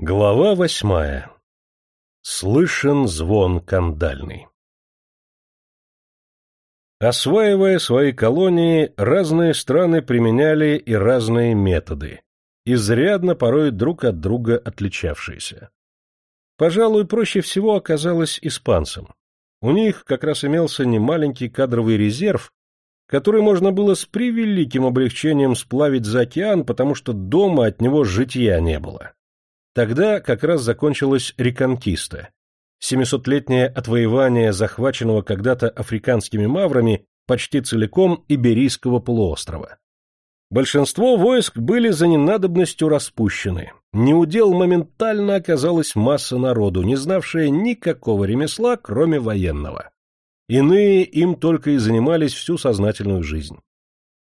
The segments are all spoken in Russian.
Глава восьмая. Слышен звон кандальный. Осваивая свои колонии, разные страны применяли и разные методы, изрядно порой друг от друга отличавшиеся. Пожалуй, проще всего оказалось испанцам. У них как раз имелся немаленький кадровый резерв, который можно было с превеликим облегчением сплавить за океан, потому что дома от него житья не было. Тогда как раз закончилась реконкиста. Семисотлетнее отвоевание захваченного когда-то африканскими маврами почти целиком Иберийского полуострова. Большинство войск были за ненадобностью распущены. Неудел моментально оказалась масса народу, не знавшая никакого ремесла, кроме военного. Иные им только и занимались всю сознательную жизнь.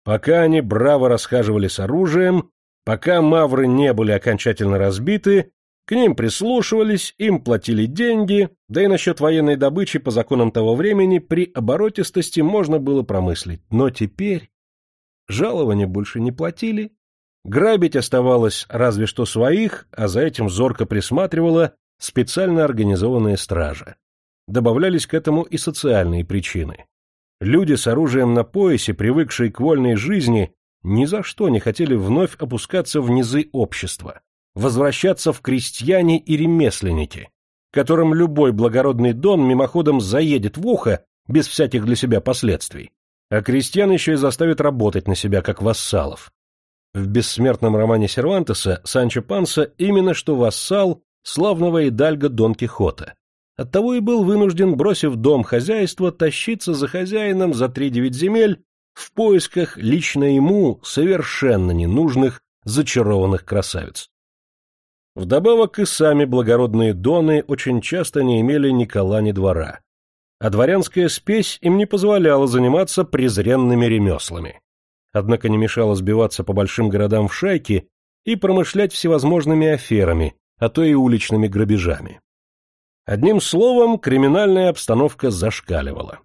Пока они браво расхаживали с оружием, Пока мавры не были окончательно разбиты, к ним прислушивались, им платили деньги, да и насчет военной добычи по законам того времени при оборотистости можно было промыслить. Но теперь жалования больше не платили, грабить оставалось разве что своих, а за этим зорко присматривала специально организованная стража. Добавлялись к этому и социальные причины. Люди с оружием на поясе, привыкшие к вольной жизни, ни за что не хотели вновь опускаться в низы общества, возвращаться в крестьяне и ремесленники, которым любой благородный дон мимоходом заедет в ухо без всяких для себя последствий, а крестьян еще и заставит работать на себя как вассалов. В бессмертном романе Сервантеса Санчо Панса именно что вассал славного идальга Дон Кихота. Оттого и был вынужден, бросив дом хозяйства, тащиться за хозяином за три девять земель в поисках лично ему совершенно ненужных зачарованных красавиц. Вдобавок и сами благородные доны очень часто не имели ни кола, ни двора, а дворянская спесь им не позволяла заниматься презренными ремеслами. Однако не мешало сбиваться по большим городам в шайки и промышлять всевозможными аферами, а то и уличными грабежами. Одним словом, криминальная обстановка зашкаливала.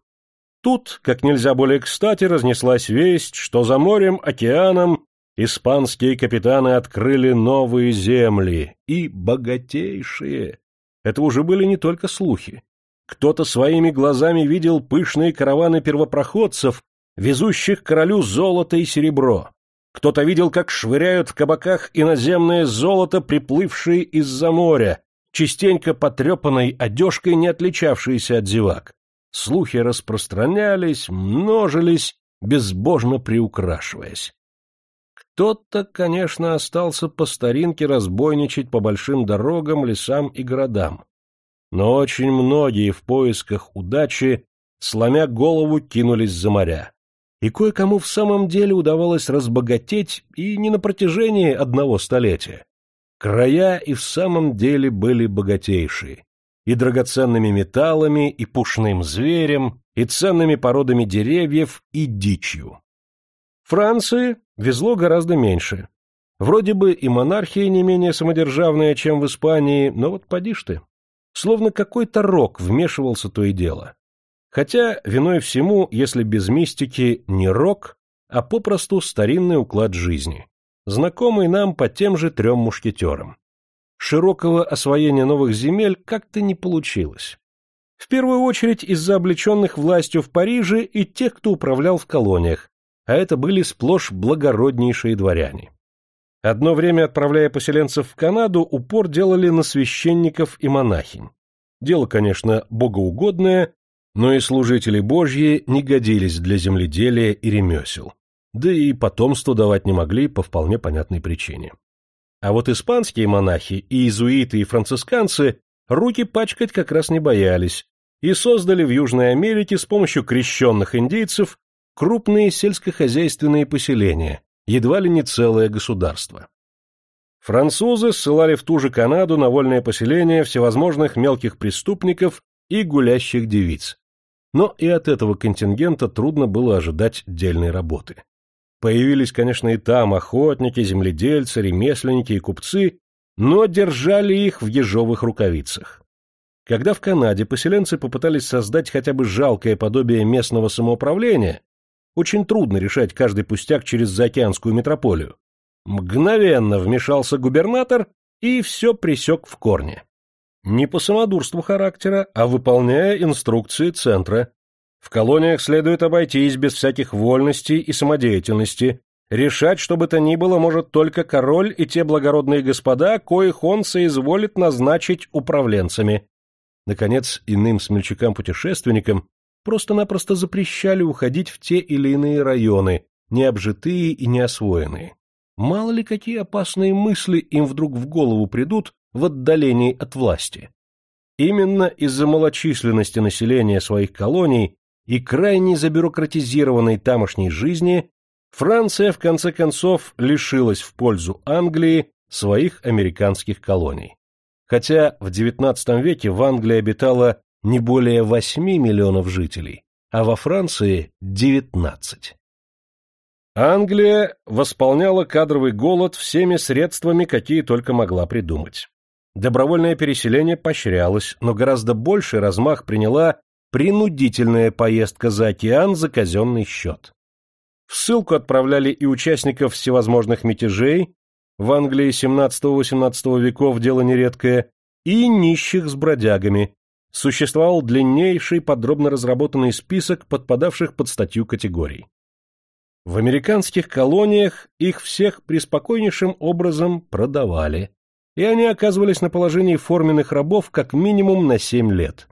Тут, как нельзя более кстати, разнеслась весть, что за морем, океаном испанские капитаны открыли новые земли, и богатейшие. Это уже были не только слухи. Кто-то своими глазами видел пышные караваны первопроходцев, везущих королю золото и серебро. Кто-то видел, как швыряют в кабаках иноземное золото, приплывшее из-за моря, частенько потрепанной одежкой, не отличавшейся от зевак слухи распространялись, множились, безбожно приукрашиваясь. Кто-то, конечно, остался по старинке разбойничать по большим дорогам, лесам и городам. Но очень многие в поисках удачи, сломя голову, кинулись за моря. И кое-кому в самом деле удавалось разбогатеть и не на протяжении одного столетия. Края и в самом деле были богатейшие и драгоценными металлами, и пушным зверем, и ценными породами деревьев, и дичью. Франции везло гораздо меньше. Вроде бы и монархия не менее самодержавная, чем в Испании, но вот поди ж ты. Словно какой-то рок вмешивался то и дело. Хотя виной всему, если без мистики, не рок, а попросту старинный уклад жизни, знакомый нам по тем же трем мушкетерам широкого освоения новых земель как-то не получилось. В первую очередь из-за облеченных властью в Париже и тех, кто управлял в колониях, а это были сплошь благороднейшие дворяне. Одно время, отправляя поселенцев в Канаду, упор делали на священников и монахинь. Дело, конечно, богоугодное, но и служители божьи не годились для земледелия и ремесел. Да и потомство давать не могли по вполне понятной причине. А вот испанские монахи, и иезуиты, и францисканцы руки пачкать как раз не боялись и создали в Южной Америке с помощью крещенных индейцев крупные сельскохозяйственные поселения, едва ли не целое государство. Французы ссылали в ту же Канаду на вольное поселение всевозможных мелких преступников и гулящих девиц. Но и от этого контингента трудно было ожидать дельной работы. Появились, конечно, и там охотники, земледельцы, ремесленники и купцы, но держали их в ежовых рукавицах. Когда в Канаде поселенцы попытались создать хотя бы жалкое подобие местного самоуправления, очень трудно решать каждый пустяк через заокеанскую метрополию, мгновенно вмешался губернатор и все пресек в корне. Не по самодурству характера, а выполняя инструкции центра. В колониях следует обойтись без всяких вольностей и самодеятельности. Решать, что бы то ни было, может только король и те благородные господа, коих он соизволит назначить управленцами. Наконец, иным смельчакам-путешественникам просто-напросто запрещали уходить в те или иные районы, необжитые и неосвоенные. Мало ли какие опасные мысли им вдруг в голову придут в отдалении от власти. Именно из-за малочисленности населения своих колоний и крайне забюрократизированной тамошней жизни Франция в конце концов лишилась в пользу Англии своих американских колоний. Хотя в XIX веке в Англии обитало не более 8 миллионов жителей, а во Франции – 19. Англия восполняла кадровый голод всеми средствами, какие только могла придумать. Добровольное переселение поощрялось, но гораздо больший размах приняла принудительная поездка за океан за казенный счет. В ссылку отправляли и участников всевозможных мятежей, в Англии XVII-XVIII веков дело нередкое, и нищих с бродягами. Существовал длиннейший подробно разработанный список подпадавших под статью категорий. В американских колониях их всех приспокойнейшим образом продавали, и они оказывались на положении форменных рабов как минимум на семь лет.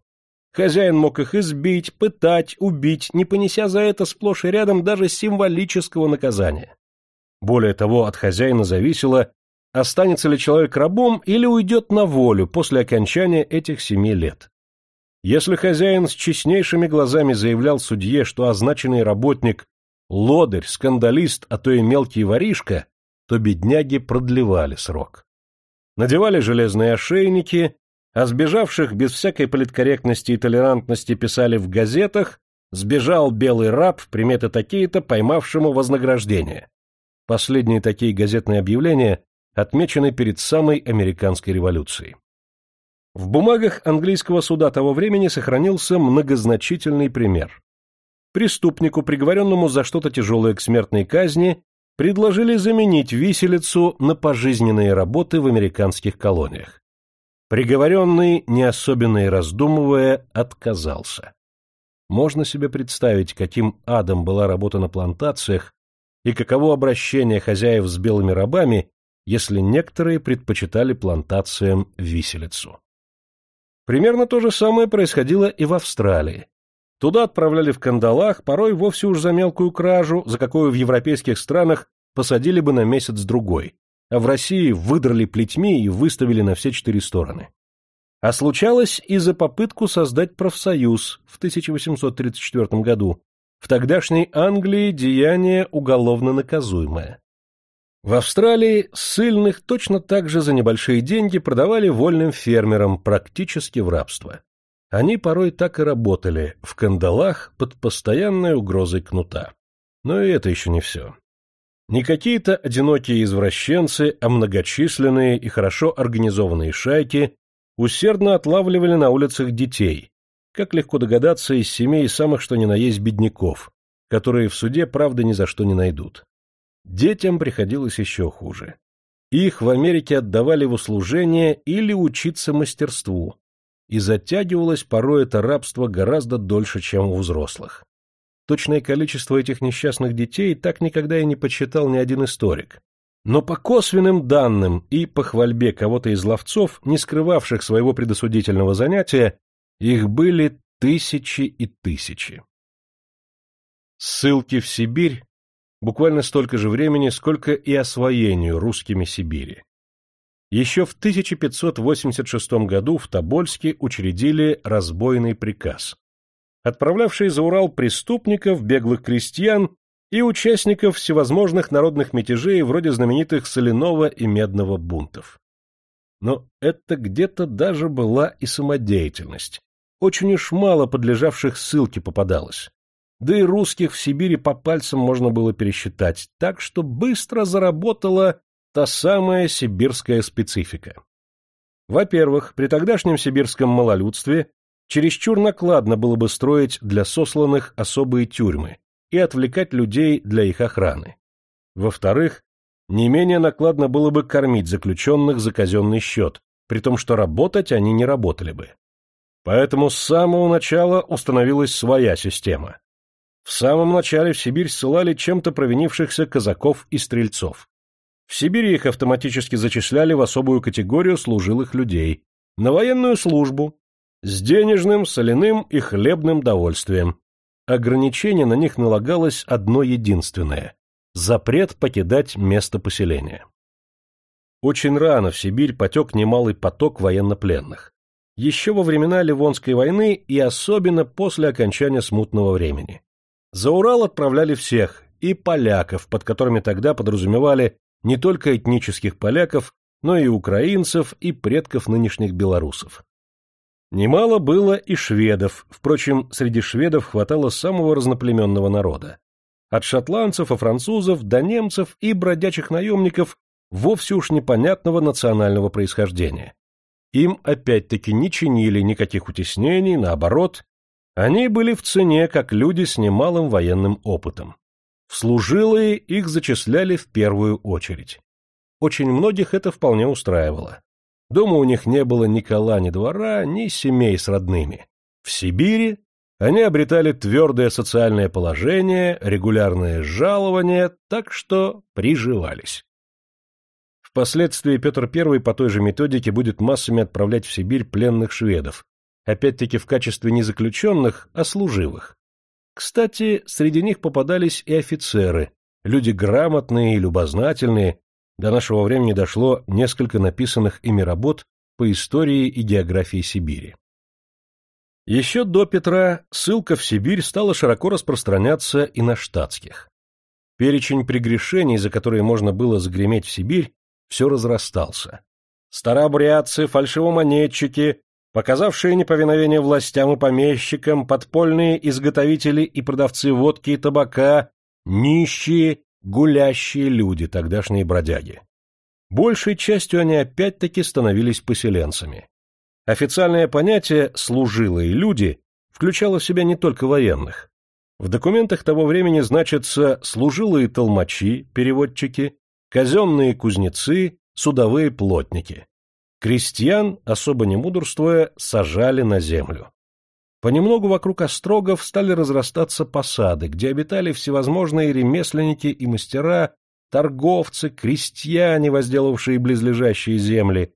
Хозяин мог их избить, пытать, убить, не понеся за это сплошь и рядом даже символического наказания. Более того, от хозяина зависело, останется ли человек рабом или уйдет на волю после окончания этих семи лет. Если хозяин с честнейшими глазами заявлял судье, что означенный работник лодырь, скандалист, а то и мелкий воришка, то бедняги продлевали срок. Надевали железные ошейники, а сбежавших без всякой политкорректности и толерантности писали в газетах «Сбежал белый раб, приметы такие-то, поймавшему вознаграждение». Последние такие газетные объявления отмечены перед самой американской революцией. В бумагах английского суда того времени сохранился многозначительный пример преступнику, приговоренному за что-то тяжелое к смертной казни, предложили заменить виселицу на пожизненные работы в американских колониях. Приговоренный, не особенно и раздумывая, отказался. Можно себе представить, каким адом была работа на плантациях и каково обращение хозяев с белыми рабами, если некоторые предпочитали плантациям виселицу. Примерно то же самое происходило и в Австралии. Туда отправляли в кандалах, порой вовсе уж за мелкую кражу, за какую в европейских странах посадили бы на месяц-другой, а в России выдрали плетьми и выставили на все четыре стороны. А случалось и за попытку создать профсоюз в 1834 году, в тогдашней Англии деяние уголовно наказуемое. В Австралии ссыльных точно так же за небольшие деньги продавали вольным фермерам практически в рабство. Они порой так и работали, в кандалах под постоянной угрозой кнута. Но и это еще не все. Не какие-то одинокие извращенцы, а многочисленные и хорошо организованные шайки усердно отлавливали на улицах детей, как легко догадаться, из семей самых что ни на есть бедняков, которые в суде правда ни за что не найдут. Детям приходилось еще хуже. Их в Америке отдавали в услужение или учиться мастерству, и затягивалось порой это рабство гораздо дольше, чем у взрослых. Точное количество этих несчастных детей так никогда и не подсчитал ни один историк. Но по косвенным данным и по хвальбе кого-то из ловцов, не скрывавших своего предосудительного занятия, их были тысячи и тысячи. Ссылки в Сибирь буквально столько же времени, сколько и освоению русскими Сибири. Еще в 1586 году в Тобольске учредили разбойный приказ, отправлявший за Урал преступников, беглых крестьян и участников всевозможных народных мятежей вроде знаменитых соляного и медного бунтов. Но это где-то даже была и самодеятельность. Очень уж мало подлежавших ссылке попадалось. Да и русских в Сибири по пальцам можно было пересчитать, так что быстро заработала та самая сибирская специфика. Во-первых, при тогдашнем сибирском малолюдстве чересчур накладно было бы строить для сосланных особые тюрьмы и отвлекать людей для их охраны. Во-вторых, не менее накладно было бы кормить заключенных за казенный счет, при том, что работать они не работали бы. Поэтому с самого начала установилась своя система. В самом начале в Сибирь ссылали чем-то провинившихся казаков и стрельцов. В Сибири их автоматически зачисляли в особую категорию служилых людей, на военную службу, с денежным, соляным и хлебным довольствием. Ограничение на них налагалось одно единственное – запрет покидать место поселения. Очень рано в Сибирь потек немалый поток военнопленных. Еще во времена Ливонской войны и особенно после окончания смутного времени. За Урал отправляли всех, и поляков, под которыми тогда подразумевали не только этнических поляков, но и украинцев и предков нынешних белорусов. Немало было и шведов, впрочем, среди шведов хватало самого разноплеменного народа. От шотландцев и французов до немцев и бродячих наемников вовсе уж непонятного национального происхождения. Им опять-таки не чинили никаких утеснений, наоборот, они были в цене как люди с немалым военным опытом. В служилые их зачисляли в первую очередь. Очень многих это вполне устраивало. Дома у них не было ни кола, ни двора, ни семей с родными. В Сибири они обретали твердое социальное положение, регулярное жалование, так что приживались. Впоследствии Петр I по той же методике будет массами отправлять в Сибирь пленных шведов, опять-таки в качестве не заключенных, а служивых. Кстати, среди них попадались и офицеры, люди грамотные и любознательные, до нашего времени дошло несколько написанных ими работ по истории и географии Сибири. Еще до Петра ссылка в Сибирь стала широко распространяться и на штатских. Перечень прегрешений, за которые можно было загреметь в Сибирь, все разрастался. Старообрядцы, фальшивомонетчики, показавшие неповиновение властям и помещикам, подпольные изготовители и продавцы водки и табака, нищие, гулящие люди, тогдашние бродяги. Большей частью они опять-таки становились поселенцами. Официальное понятие «служилые люди» включало в себя не только военных. В документах того времени значатся служилые толмачи, переводчики, казенные кузнецы, судовые плотники. Крестьян, особо не мудрствуя, сажали на землю. Понемногу вокруг острогов стали разрастаться посады, где обитали всевозможные ремесленники и мастера, торговцы, крестьяне, возделавшие близлежащие земли.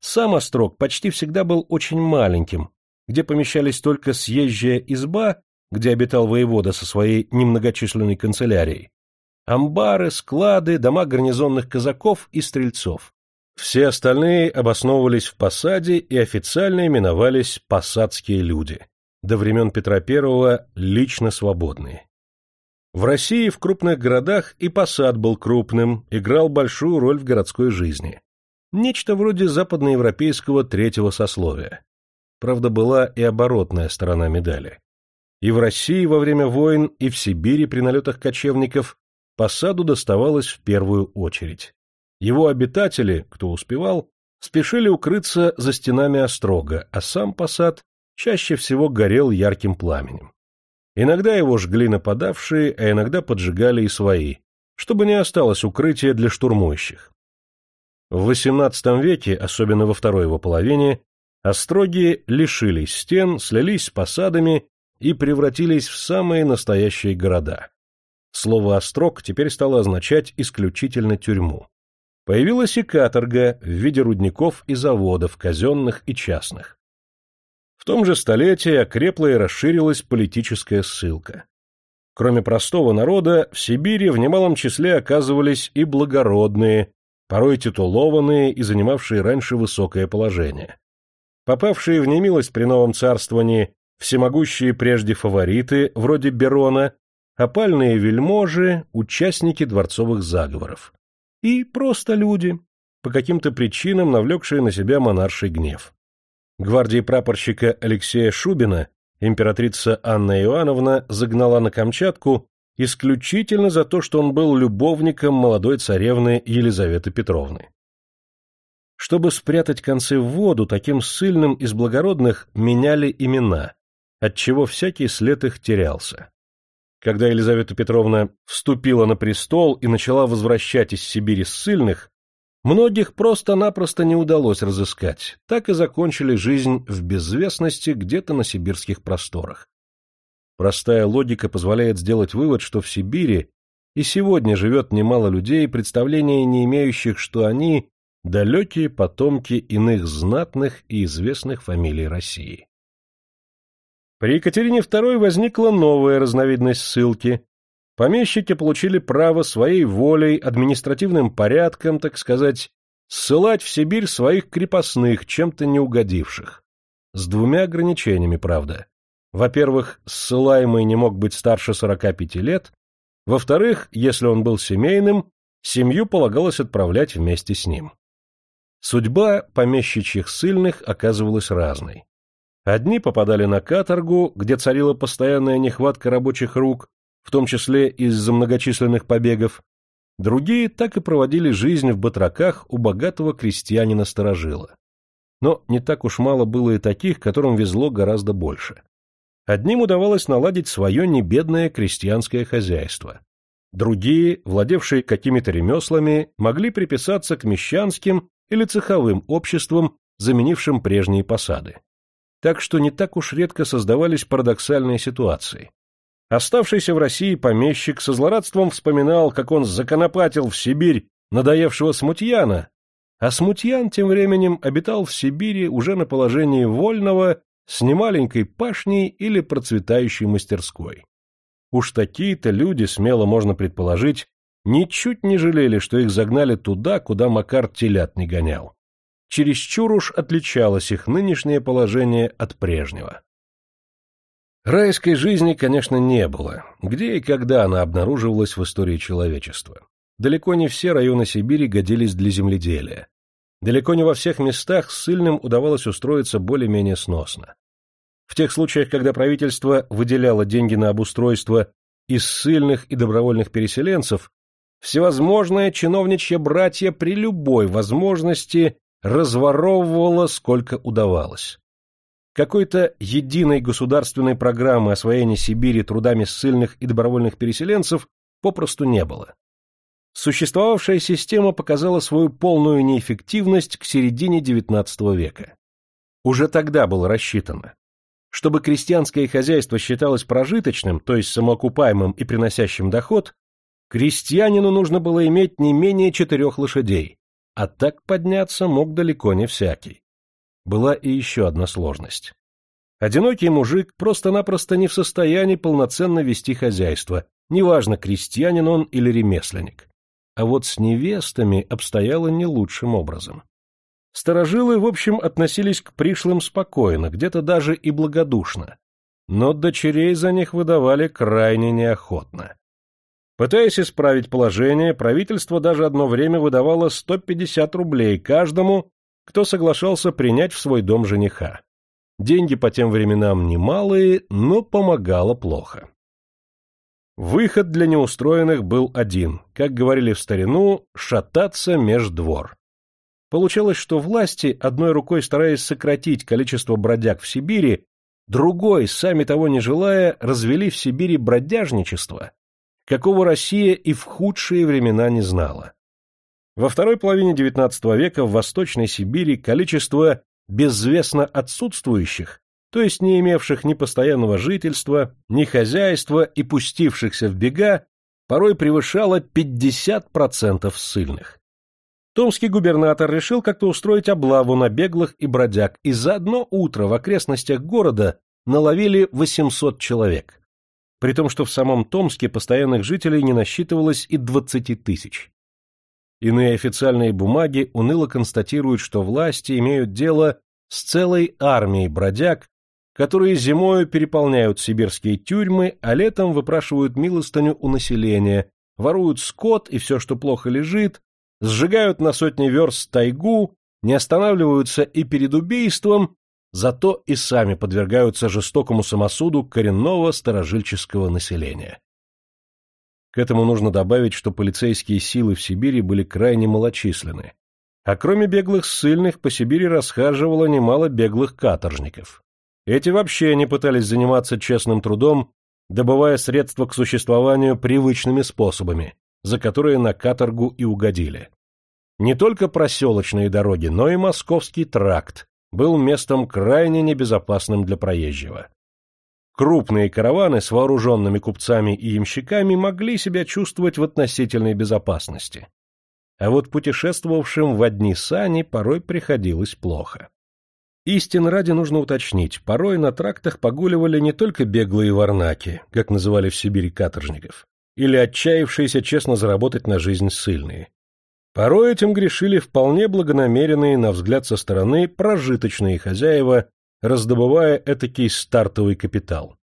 Сам острог почти всегда был очень маленьким, где помещались только съезжая изба, где обитал воевода со своей немногочисленной канцелярией, амбары, склады, дома гарнизонных казаков и стрельцов. Все остальные обосновывались в посаде и официально именовались «посадские люди», до времен Петра I лично свободные. В России в крупных городах и посад был крупным, играл большую роль в городской жизни. Нечто вроде западноевропейского третьего сословия. Правда, была и оборотная сторона медали. И в России во время войн, и в Сибири при налетах кочевников посаду доставалось в первую очередь. Его обитатели, кто успевал, спешили укрыться за стенами острога, а сам посад чаще всего горел ярким пламенем. Иногда его жгли нападавшие, а иногда поджигали и свои, чтобы не осталось укрытия для штурмующих. В XVIII веке, особенно во второй его половине, остроги лишились стен, слились с посадами и превратились в самые настоящие города. Слово «острог» теперь стало означать исключительно тюрьму. Появилась и каторга в виде рудников и заводов, казенных и частных. Том же столетии окрепла и расширилась политическая ссылка. Кроме простого народа, в Сибири в немалом числе оказывались и благородные, порой титулованные и занимавшие раньше высокое положение. Попавшие в немилость при новом царствовании всемогущие прежде фавориты, вроде Берона, опальные вельможи, участники дворцовых заговоров и просто люди, по каким-то причинам навлекшие на себя монарший гнев. Гвардии прапорщика Алексея Шубина императрица Анна Иоанновна загнала на Камчатку исключительно за то, что он был любовником молодой царевны Елизаветы Петровны. Чтобы спрятать концы в воду, таким ссыльным из благородных меняли имена, отчего всякий след их терялся. Когда Елизавета Петровна вступила на престол и начала возвращать из Сибири ссыльных, многих просто-напросто не удалось разыскать, так и закончили жизнь в безвестности где-то на сибирских просторах. Простая логика позволяет сделать вывод, что в Сибири и сегодня живет немало людей, представления не имеющих, что они – далекие потомки иных знатных и известных фамилий России. При Екатерине II возникла новая разновидность ссылки. Помещики получили право своей волей, административным порядком, так сказать, ссылать в Сибирь своих крепостных, чем-то не угодивших. С двумя ограничениями, правда. Во-первых, ссылаемый не мог быть старше 45 лет, во-вторых, если он был семейным, семью полагалось отправлять вместе с ним. Судьба помещичьих ссыльных оказывалась разной. Одни попадали на каторгу, где царила постоянная нехватка рабочих рук, в том числе из-за многочисленных побегов, другие так и проводили жизнь в батраках у богатого крестьянина-старожила. Но не так уж мало было и таких, которым везло гораздо больше. Одним удавалось наладить свое небедное крестьянское хозяйство. Другие, владевшие какими-то ремеслами, могли приписаться к мещанским или цеховым обществам, заменившим прежние посады так что не так уж редко создавались парадоксальные ситуации. Оставшийся в России помещик со злорадством вспоминал, как он законопатил в Сибирь надоевшего смутьяна, а смутьян тем временем обитал в Сибири уже на положении вольного с немаленькой пашней или процветающей мастерской. Уж такие-то люди, смело можно предположить, ничуть не жалели, что их загнали туда, куда Макар телят не гонял чересчур уж отличалось их нынешнее положение от прежнего. Райской жизни, конечно, не было, где и когда она обнаруживалась в истории человечества. Далеко не все районы Сибири годились для земледелия. Далеко не во всех местах ссыльным удавалось устроиться более-менее сносно. В тех случаях, когда правительство выделяло деньги на обустройство из ссыльных и добровольных переселенцев, всевозможные чиновничьи братья при любой возможности разворовывала сколько удавалось. Какой-то единой государственной программы освоения Сибири трудами ссыльных и добровольных переселенцев попросту не было. Существовавшая система показала свою полную неэффективность к середине XIX века. Уже тогда было рассчитано. Чтобы крестьянское хозяйство считалось прожиточным, то есть самоокупаемым и приносящим доход, крестьянину нужно было иметь не менее четырех лошадей, а так подняться мог далеко не всякий. Была и еще одна сложность. Одинокий мужик просто-напросто не в состоянии полноценно вести хозяйство, неважно, крестьянин он или ремесленник. А вот с невестами обстояло не лучшим образом. Старожилы, в общем, относились к пришлым спокойно, где-то даже и благодушно, но дочерей за них выдавали крайне неохотно. Пытаясь исправить положение, правительство даже одно время выдавало 150 рублей каждому, кто соглашался принять в свой дом жениха. Деньги по тем временам немалые, но помогало плохо. Выход для неустроенных был один, как говорили в старину, шататься меж двор. Получалось, что власти, одной рукой стараясь сократить количество бродяг в Сибири, другой, сами того не желая, развели в Сибири бродяжничество какого Россия и в худшие времена не знала. Во второй половине XIX века в Восточной Сибири количество безвестно отсутствующих, то есть не имевших ни постоянного жительства, ни хозяйства и пустившихся в бега, порой превышало 50% ссыльных. Томский губернатор решил как-то устроить облаву на беглых и бродяг, и за одно утро в окрестностях города наловили 800 человек при том, что в самом Томске постоянных жителей не насчитывалось и 20 тысяч. Иные официальные бумаги уныло констатируют, что власти имеют дело с целой армией бродяг, которые зимою переполняют сибирские тюрьмы, а летом выпрашивают милостыню у населения, воруют скот и все, что плохо лежит, сжигают на сотни верст тайгу, не останавливаются и перед убийством зато и сами подвергаются жестокому самосуду коренного старожильческого населения. К этому нужно добавить, что полицейские силы в Сибири были крайне малочисленны, а кроме беглых ссыльных по Сибири расхаживало немало беглых каторжников. Эти вообще не пытались заниматься честным трудом добывая средства к существованию привычными способами, за которые на каторгу и угодили. Не только проселочные дороги, но и московский тракт был местом крайне небезопасным для проезжего. Крупные караваны с вооруженными купцами и ямщиками могли себя чувствовать в относительной безопасности. А вот путешествовавшим в одни сани порой приходилось плохо. Истин ради нужно уточнить, порой на трактах погуливали не только беглые варнаки, как называли в Сибири каторжников, или отчаявшиеся честно заработать на жизнь ссыльные. Порой этим грешили вполне благонамеренные, на взгляд со стороны, прожиточные хозяева, раздобывая этакий стартовый капитал.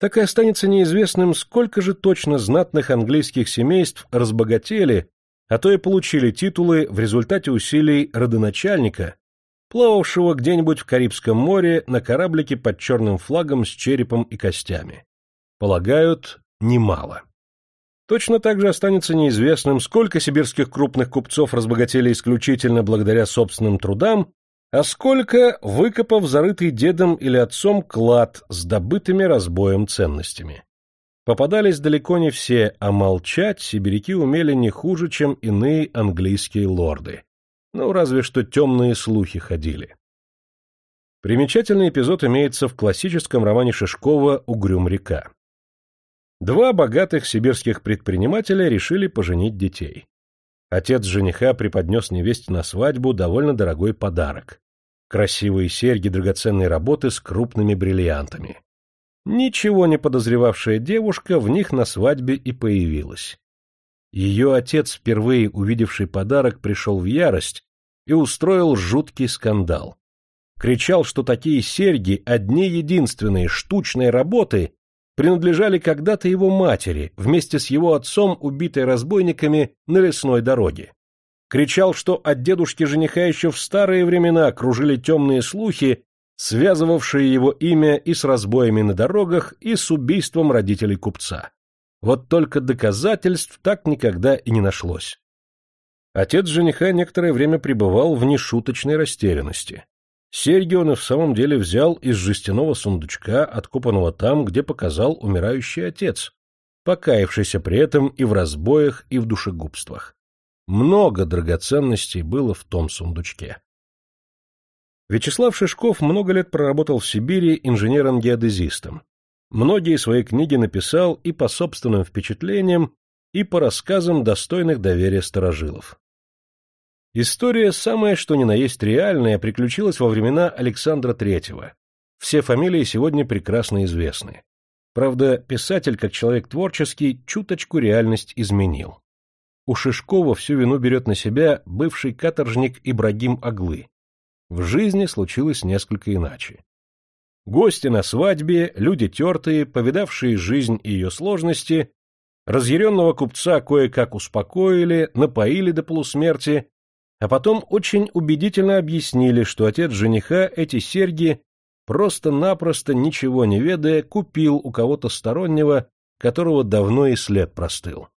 Так и останется неизвестным, сколько же точно знатных английских семейств разбогатели, а то и получили титулы в результате усилий родоначальника, плававшего где-нибудь в Карибском море на кораблике под черным флагом с черепом и костями. Полагают, немало. Точно так же останется неизвестным, сколько сибирских крупных купцов разбогатели исключительно благодаря собственным трудам, а сколько выкопав зарытый дедом или отцом клад с добытыми разбоем ценностями. Попадались далеко не все, а молчать сибиряки умели не хуже, чем иные английские лорды. Ну, разве что темные слухи ходили. Примечательный эпизод имеется в классическом романе Шишкова «Угрюм река». Два богатых сибирских предпринимателя решили поженить детей. Отец жениха преподнес невесте на свадьбу довольно дорогой подарок. Красивые серьги драгоценной работы с крупными бриллиантами. Ничего не подозревавшая девушка в них на свадьбе и появилась. Ее отец, впервые увидевший подарок, пришел в ярость и устроил жуткий скандал. Кричал, что такие серьги, одни единственные, штучные работы, принадлежали когда-то его матери, вместе с его отцом, убитой разбойниками на лесной дороге. Кричал, что от дедушки жениха еще в старые времена кружили темные слухи, связывавшие его имя и с разбоями на дорогах, и с убийством родителей купца. Вот только доказательств так никогда и не нашлось. Отец жениха некоторое время пребывал в нешуточной растерянности. Серьги он и в самом деле взял из жестяного сундучка, откопанного там, где показал умирающий отец, покаявшийся при этом и в разбоях, и в душегубствах. Много драгоценностей было в том сундучке. Вячеслав Шишков много лет проработал в Сибири инженером-геодезистом. Многие свои книги написал и по собственным впечатлениям, и по рассказам достойных доверия старожилов. История самая что ни на есть реальная приключилась во времена Александра Третьего. Все фамилии сегодня прекрасно известны. Правда, писатель, как человек творческий, чуточку реальность изменил. У Шишкова всю вину берет на себя бывший каторжник Ибрагим Аглы. В жизни случилось несколько иначе. Гости на свадьбе, люди тертые, повидавшие жизнь и ее сложности, разъяренного купца кое-как успокоили, напоили до полусмерти а потом очень убедительно объяснили, что отец жениха эти серьги, просто-напросто ничего не ведая, купил у кого-то стороннего, которого давно и след простыл.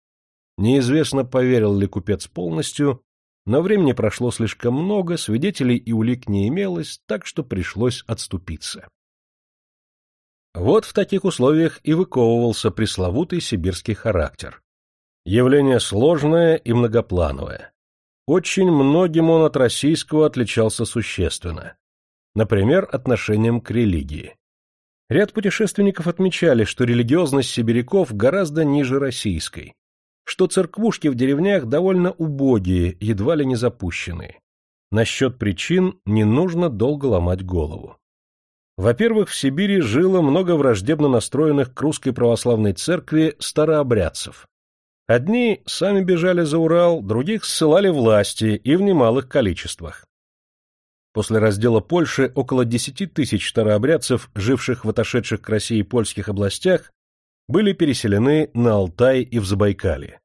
Неизвестно, поверил ли купец полностью, но времени прошло слишком много, свидетелей и улик не имелось, так что пришлось отступиться. Вот в таких условиях и выковывался пресловутый сибирский характер. Явление сложное и многоплановое. Очень многим он от российского отличался существенно. Например, отношением к религии. Ряд путешественников отмечали, что религиозность сибиряков гораздо ниже российской, что церквушки в деревнях довольно убогие, едва ли не запущенные. Насчет причин не нужно долго ломать голову. Во-первых, в Сибири жило много враждебно настроенных к русской православной церкви старообрядцев, Одни сами бежали за Урал, других ссылали власти и в немалых количествах. После раздела Польши около 10 тысяч старообрядцев, живших в отошедших к России польских областях, были переселены на Алтай и в Забайкалье.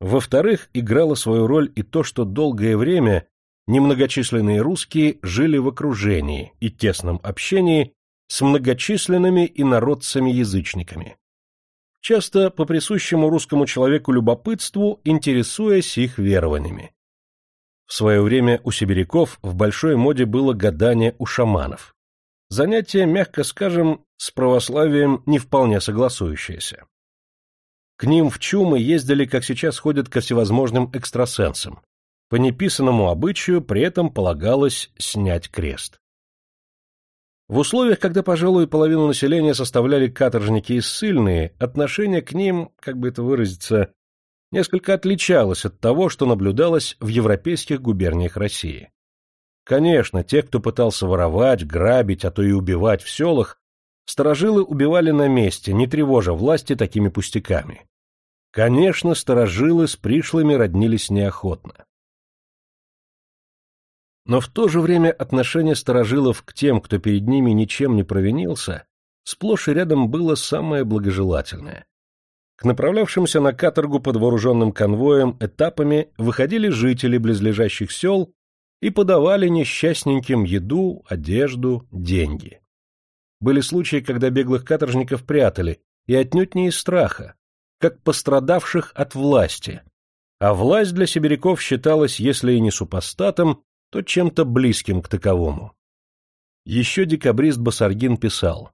Во-вторых, играло свою роль и то, что долгое время немногочисленные русские жили в окружении и тесном общении с многочисленными инородцами-язычниками часто по присущему русскому человеку любопытству, интересуясь их верованиями. В свое время у сибиряков в большой моде было гадание у шаманов. Занятие, мягко скажем, с православием не вполне согласующееся. К ним в чумы ездили, как сейчас ходят ко всевозможным экстрасенсам. По неписанному обычаю при этом полагалось снять крест. В условиях, когда, пожалуй, половину населения составляли каторжники и ссыльные, отношение к ним, как бы это выразиться, несколько отличалось от того, что наблюдалось в европейских губерниях России. Конечно, те, кто пытался воровать, грабить, а то и убивать в селах, сторожилы убивали на месте, не тревожа власти такими пустяками. Конечно, сторожилы с пришлыми роднились неохотно. Но в то же время отношение сторожилов к тем, кто перед ними ничем не провинился, сплошь и рядом было самое благожелательное. К направлявшимся на каторгу под вооруженным конвоем этапами выходили жители близлежащих сел и подавали несчастненьким еду, одежду, деньги. Были случаи, когда беглых каторжников прятали, и отнюдь не из страха, как пострадавших от власти. А власть для сибиряков считалась, если и не супостатом, то чем-то близким к таковому. Еще декабрист Басаргин писал,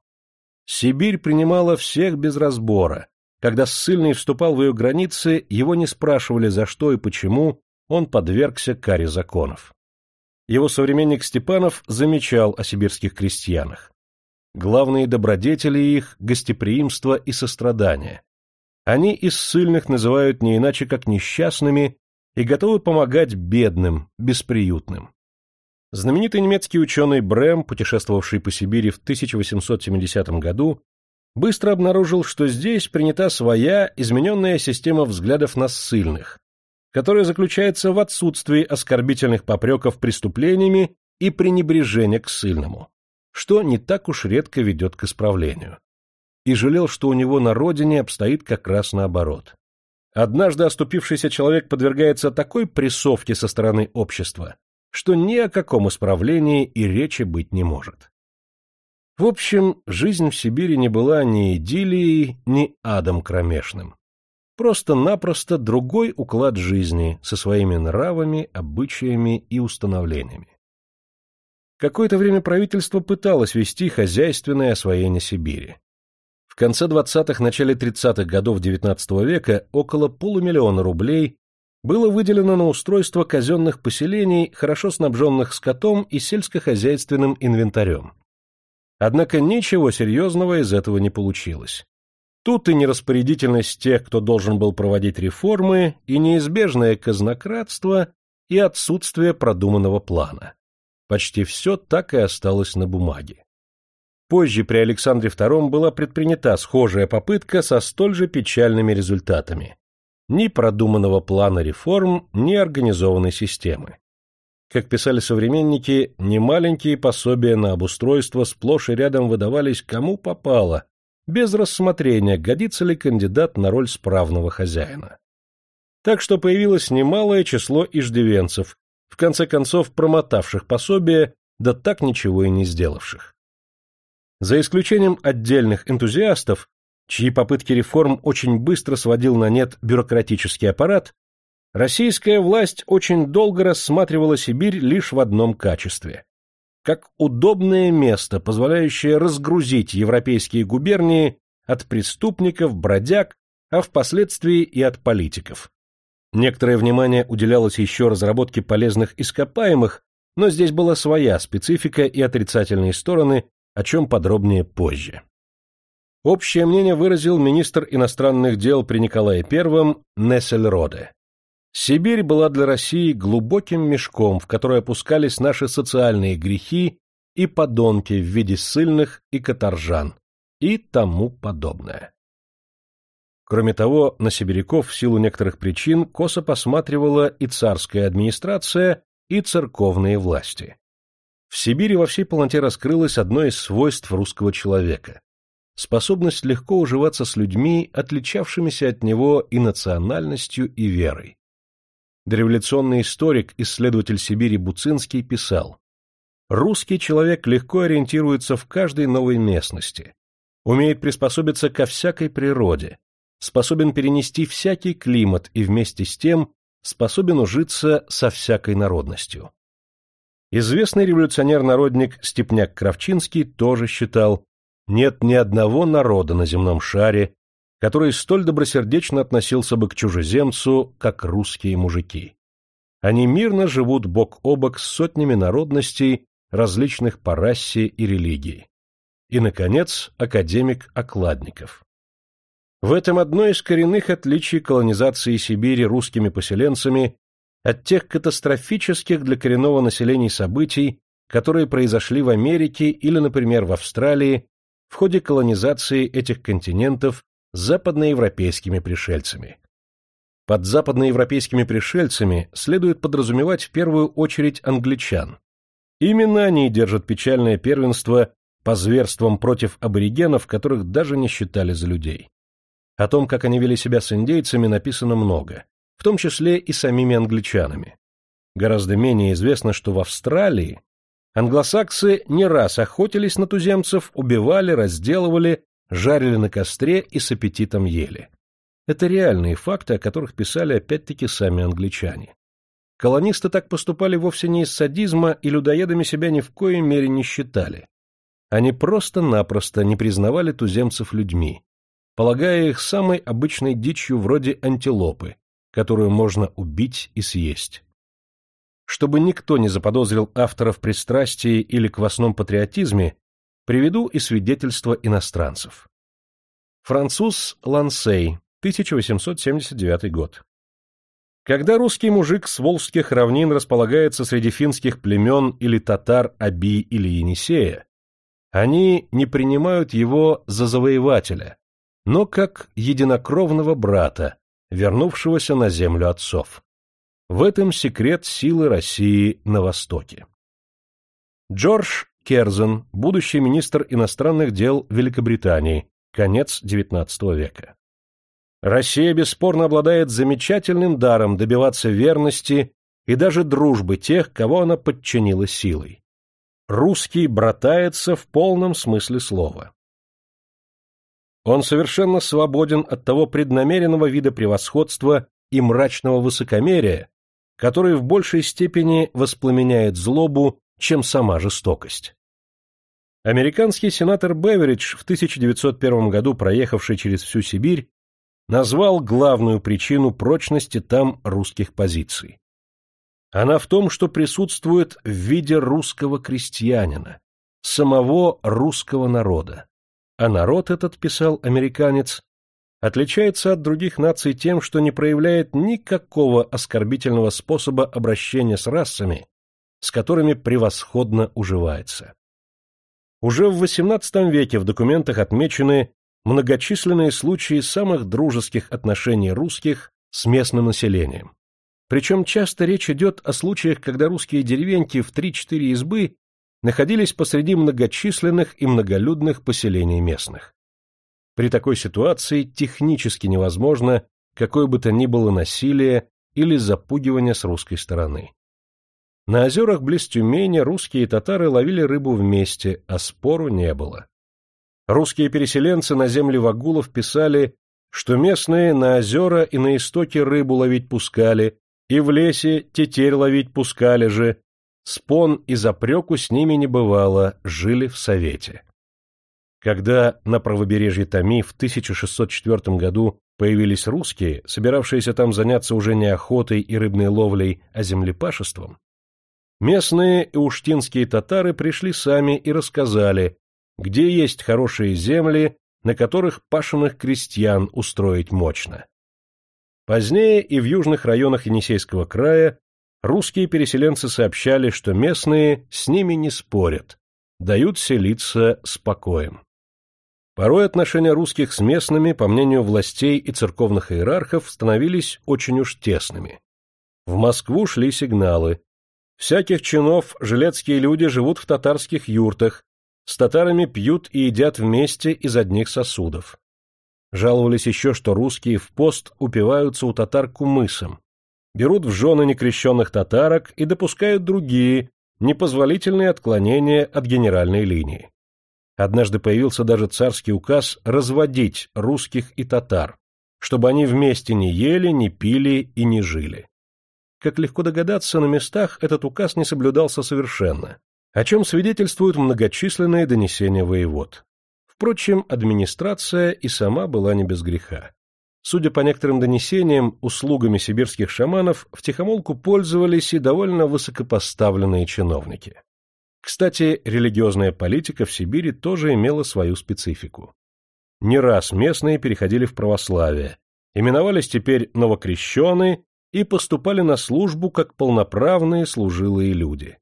«Сибирь принимала всех без разбора. Когда ссыльный вступал в ее границы, его не спрашивали, за что и почему он подвергся каре законов». Его современник Степанов замечал о сибирских крестьянах. Главные добродетели их – гостеприимство и сострадание. Они из ссыльных называют не иначе как несчастными и готовы помогать бедным, бесприютным. Знаменитый немецкий ученый Брэм, путешествовавший по Сибири в 1870 году, быстро обнаружил, что здесь принята своя, измененная система взглядов на ссыльных, которая заключается в отсутствии оскорбительных попреков преступлениями и пренебрежения к ссыльному, что не так уж редко ведет к исправлению. И жалел, что у него на родине обстоит как раз наоборот. Однажды оступившийся человек подвергается такой прессовке со стороны общества, что ни о каком исправлении и речи быть не может. В общем, жизнь в Сибири не была ни идиллией, ни адом кромешным. Просто-напросто другой уклад жизни со своими нравами, обычаями и установлениями. Какое-то время правительство пыталось вести хозяйственное освоение Сибири. Конце 20-х, начале 30-х годов XIX века около полумиллиона рублей было выделено на устройство казенных поселений, хорошо снабженных скотом и сельскохозяйственным инвентарем. Однако ничего серьезного из этого не получилось. Тут и нераспорядительность тех, кто должен был проводить реформы, и неизбежное казнократство, и отсутствие продуманного плана. Почти все так и осталось на бумаге. Позже при Александре II была предпринята схожая попытка со столь же печальными результатами. Ни продуманного плана реформ, ни организованной системы. Как писали современники, немаленькие пособия на обустройство сплошь и рядом выдавались кому попало, без рассмотрения, годится ли кандидат на роль справного хозяина. Так что появилось немалое число иждивенцев, в конце концов промотавших пособие, да так ничего и не сделавших. За исключением отдельных энтузиастов, чьи попытки реформ очень быстро сводил на нет бюрократический аппарат, российская власть очень долго рассматривала Сибирь лишь в одном качестве – как удобное место, позволяющее разгрузить европейские губернии от преступников, бродяг, а впоследствии и от политиков. Некоторое внимание уделялось еще разработке полезных ископаемых, но здесь была своя специфика и отрицательные стороны, о чем подробнее позже. Общее мнение выразил министр иностранных дел при Николае I Нессельроде. Сибирь была для России глубоким мешком, в который опускались наши социальные грехи и подонки в виде ссыльных и каторжан и тому подобное. Кроме того, на сибиряков в силу некоторых причин косо посматривала и царская администрация, и церковные власти. В Сибири во всей полноте раскрылось одно из свойств русского человека – способность легко уживаться с людьми, отличавшимися от него и национальностью, и верой. Дореволюционный историк, исследователь Сибири Буцинский писал «Русский человек легко ориентируется в каждой новой местности, умеет приспособиться ко всякой природе, способен перенести всякий климат и вместе с тем способен ужиться со всякой народностью. Известный революционер-народник Степняк Кравчинский тоже считал, нет ни одного народа на земном шаре, который столь добросердечно относился бы к чужеземцу, как русские мужики. Они мирно живут бок о бок с сотнями народностей различных по расе и религии. И, наконец, академик Окладников. В этом одно из коренных отличий колонизации Сибири русскими поселенцами от тех катастрофических для коренного населения событий, которые произошли в Америке или, например, в Австралии в ходе колонизации этих континентов западноевропейскими пришельцами. Под западноевропейскими пришельцами следует подразумевать в первую очередь англичан. Именно они держат печальное первенство по зверствам против аборигенов, которых даже не считали за людей. О том, как они вели себя с индейцами, написано много, в том числе и самими англичанами. Гораздо менее известно, что в Австралии англосаксы не раз охотились на туземцев, убивали, разделывали жарили на костре и с аппетитом ели. Это реальные факты, о которых писали опять-таки сами англичане. Колонисты так поступали вовсе не из садизма и людоедами себя ни в коей мере не считали. Они просто-напросто не признавали туземцев людьми, полагая их самой обычной дичью вроде антилопы, которую можно убить и съесть. Чтобы никто не заподозрил авторов пристрастии или квасном патриотизме, Приведу и свидетельства иностранцев. Француз Лансей, 1879 год. Когда русский мужик с Волжских равнин располагается среди финских племен или татар Аби или Енисея, они не принимают его за завоевателя, но как единокровного брата, вернувшегося на землю отцов. В этом секрет силы России на Востоке. Джордж Керзен, будущий министр иностранных дел Великобритании, конец XIX века. Россия бесспорно обладает замечательным даром добиваться верности и даже дружбы тех, кого она подчинила силой. Русский братается в полном смысле слова. Он совершенно свободен от того преднамеренного вида превосходства и мрачного высокомерия, который в большей степени воспламеняет злобу, чем сама жестокость. Американский сенатор Беверидж, в 1901 году проехавший через всю Сибирь, назвал главную причину прочности там русских позиций. Она в том, что присутствует в виде русского крестьянина, самого русского народа. А народ этот, писал американец, отличается от других наций тем, что не проявляет никакого оскорбительного способа обращения с расами, с которыми превосходно уживается. Уже в XVIII веке в документах отмечены многочисленные случаи самых дружеских отношений русских с местным населением. Причем часто речь идет о случаях, когда русские деревеньки в 3-4 избы находились посреди многочисленных и многолюдных поселений местных. При такой ситуации технически невозможно какое бы то ни было насилие или запугивание с русской стороны. На озерах близ Тюмени русские и татары ловили рыбу вместе, а спору не было. Русские переселенцы на земле вагулов писали, что местные на озера и на истоки рыбу ловить пускали, и в лесе тетерь ловить пускали же, спон и запреку с ними не бывало, жили в совете. Когда на правобережье Томи в 1604 году появились русские, собиравшиеся там заняться уже не охотой и рыбной ловлей, а землепашеством, Местные уштинские татары пришли сами и рассказали, где есть хорошие земли, на которых пашенных крестьян устроить мощно. Позднее и в южных районах Енисейского края русские переселенцы сообщали, что местные с ними не спорят, дают селиться спокоем. Порой отношения русских с местными, по мнению властей и церковных иерархов, становились очень уж тесными. В Москву шли сигналы, Всяких чинов жилецкие люди живут в татарских юртах, с татарами пьют и едят вместе из одних сосудов. Жаловались еще, что русские в пост упиваются у татар кумысом, берут в жены некрещенных татарок и допускают другие, непозволительные отклонения от генеральной линии. Однажды появился даже царский указ разводить русских и татар, чтобы они вместе не ели, не пили и не жили. Как легко догадаться, на местах этот указ не соблюдался совершенно, о чем свидетельствуют многочисленные донесения воевод. Впрочем, администрация и сама была не без греха. Судя по некоторым донесениям, услугами сибирских шаманов втихомолку пользовались и довольно высокопоставленные чиновники. Кстати, религиозная политика в Сибири тоже имела свою специфику. Не раз местные переходили в православие, именовались теперь новокрещеные и поступали на службу как полноправные служилые люди.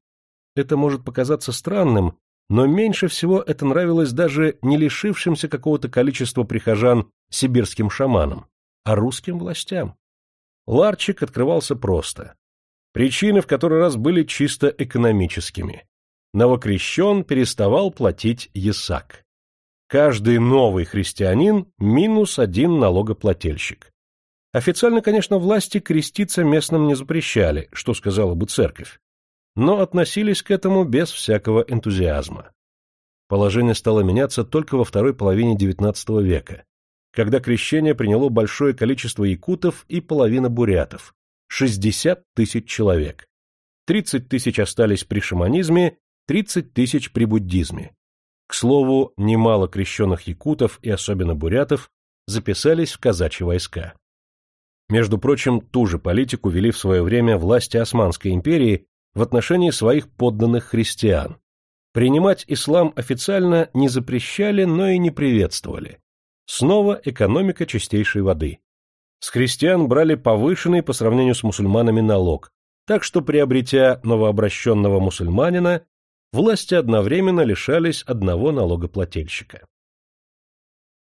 Это может показаться странным, но меньше всего это нравилось даже не лишившимся какого-то количества прихожан сибирским шаманам, а русским властям. Ларчик открывался просто. Причины в который раз были чисто экономическими. Новокрещен переставал платить ЕСАК. Каждый новый христианин – минус один налогоплательщик. Официально, конечно, власти креститься местным не запрещали, что сказала бы церковь но относились к этому без всякого энтузиазма. Положение стало меняться только во второй половине XIX века, когда крещение приняло большое количество якутов и половина бурятов – 60 тысяч человек. 30 тысяч остались при шаманизме, 30 тысяч при буддизме. К слову, немало крещенных якутов и особенно бурятов записались в казачьи войска. Между прочим, ту же политику вели в свое время власти Османской империи в отношении своих подданных христиан. Принимать ислам официально не запрещали, но и не приветствовали. Снова экономика чистейшей воды. С христиан брали повышенный по сравнению с мусульманами налог, так что, приобретя новообращенного мусульманина, власти одновременно лишались одного налогоплательщика.